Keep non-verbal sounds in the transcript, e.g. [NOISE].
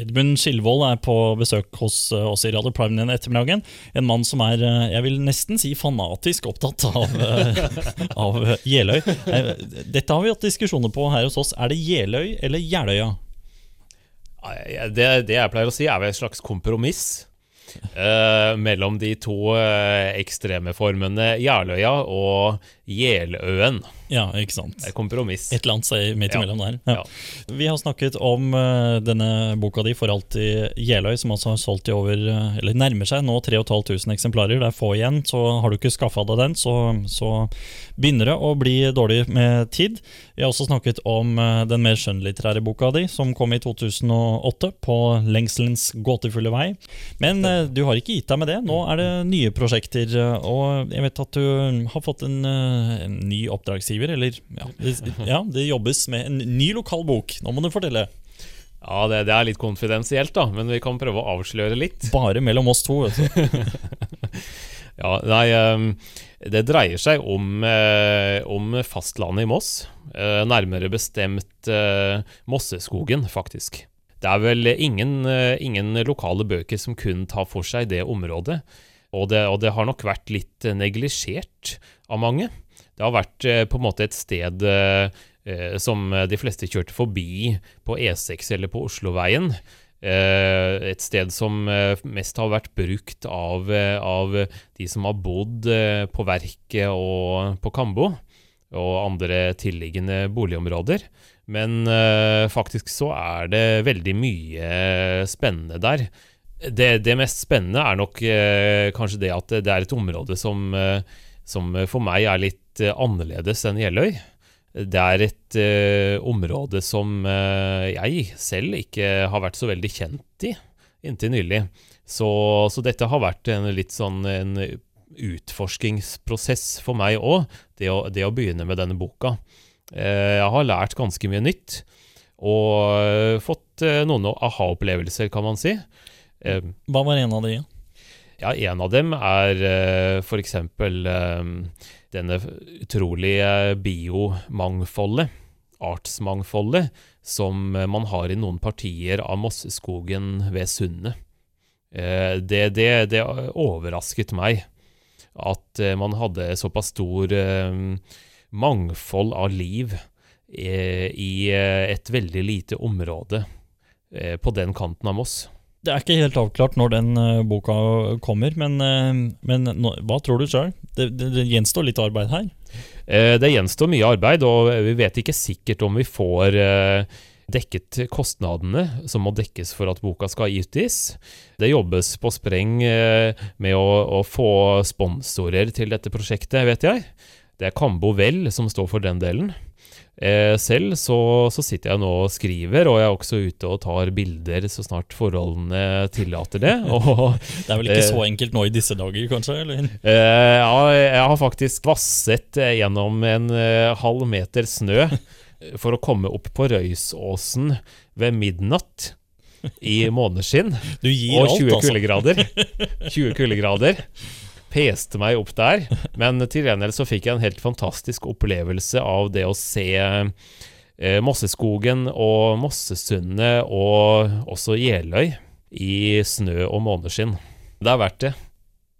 Edmund Skilvold er på besøk hos eh, oss i Radio Prime denne ettermiddagen. En mann som er, eh, jeg vil nesten si fanatisk opptatt av, eh, [LAUGHS] av Jeløy. Dette har vi hatt diskusjoner på her hos oss. Er det Jeløy eller Jeløya? Det, det jeg pleier å si, er vel et slags kompromiss eh, mellom de to eh, ekstreme formene Jeløya og Jeløen. Ja, ikke sant. Det er kompromiss. Et eller annet sted midt Ja. imellom der. Ja. Ja. Vi har snakket om eh, denne boka di, 'For alltid Jeløy', som altså har solgt i over Eller nærmer seg nå 3500 eksemplarer. Det er få igjen, så har du ikke skaffa deg den, så, så begynner det å bli dårlig med tid. Vi har også snakket om den mer skjønnlitterære boka di, som kom i 2008, 'På lengselens gåtefulle vei'. Men du har ikke gitt deg med det. Nå er det nye prosjekter, eh, og jeg vet at du har fått en, eh, en ny oppdragsgiver, eller ja det, ja, det jobbes med en ny lokal bok. Nå må du fortelle. Ja, det, det er litt konfidensielt, da, men vi kan prøve å avsløre litt. Bare mellom oss to. Du. [LAUGHS] Ja, nei, ehm, det dreier seg om, eh, om fastlandet i Moss. Eh, nærmere bestemt eh, Mosseskogen, faktisk. Det er vel ingen, eh, ingen lokale bøker som kun tar for seg det området. Og det, og det har nok vært litt neglisjert av mange. Det har vært eh, på en måte et sted eh, som de fleste kjørte forbi på E6 eller på Osloveien. Et sted som mest har vært brukt av, av de som har bodd på Verket og på Kambo og andre tilliggende boligområder. Men eh, faktisk så er det veldig mye spennende der. Det, det mest spennende er nok eh, kanskje det at det er et område som, eh, som for meg er litt annerledes enn Jeløy. Det er et uh, område som uh, jeg selv ikke har vært så veldig kjent i inntil nylig. Så, så dette har vært en litt sånn en utforskingsprosess for meg òg, det, det å begynne med denne boka. Eh, jeg har lært ganske mye nytt, og eh, fått eh, noen aha-opplevelser, kan man si. Hva var en av de? ja, en av dem er f.eks. denne utrolige biomangfoldet, artsmangfoldet, som man har i noen partier av Mosseskogen ved Sundet. Det, det, det overrasket meg at eh, man hadde såpass stor eh, mangfold av liv eh, i et veldig lite område på den kanten av Moss. Det er ikke helt avklart når den boka kommer, men, men hva tror du sjøl? Det, det, det gjenstår litt arbeid her. Det gjenstår mye arbeid, og vi vet ikke sikkert om vi får dekket kostnadene som må dekkes for at boka skal utgis. Det jobbes på spreng eh, med å, å få sponsorer til dette prosjektet, vet jeg. Det er Kambo Vel som står for den delen. Eh, Selv så, så sitter jeg nå og skriver, og jeg er også ute og tar bilder så snart forholdene tillater det. [LAUGHS] Og Det er vel ikke Eh. så enkelt nå i disse dager, kanskje? Eller? Ja, jeg har faktisk vasset gjennom en halv meter snø for å komme opp på Røysåsen ved midnatt i [LAUGHS] måneskinn og 20 alt, altså. kuldegrader. [LAUGHS] 20 kuldegrader. Peste meg opp der. Men til gjengjeld så fikk jeg en helt fantastisk opplevelse av det å se eh, Mosseskogen og Mossesundet og også Jeløy i snø og måneskinn. Det er verdt det.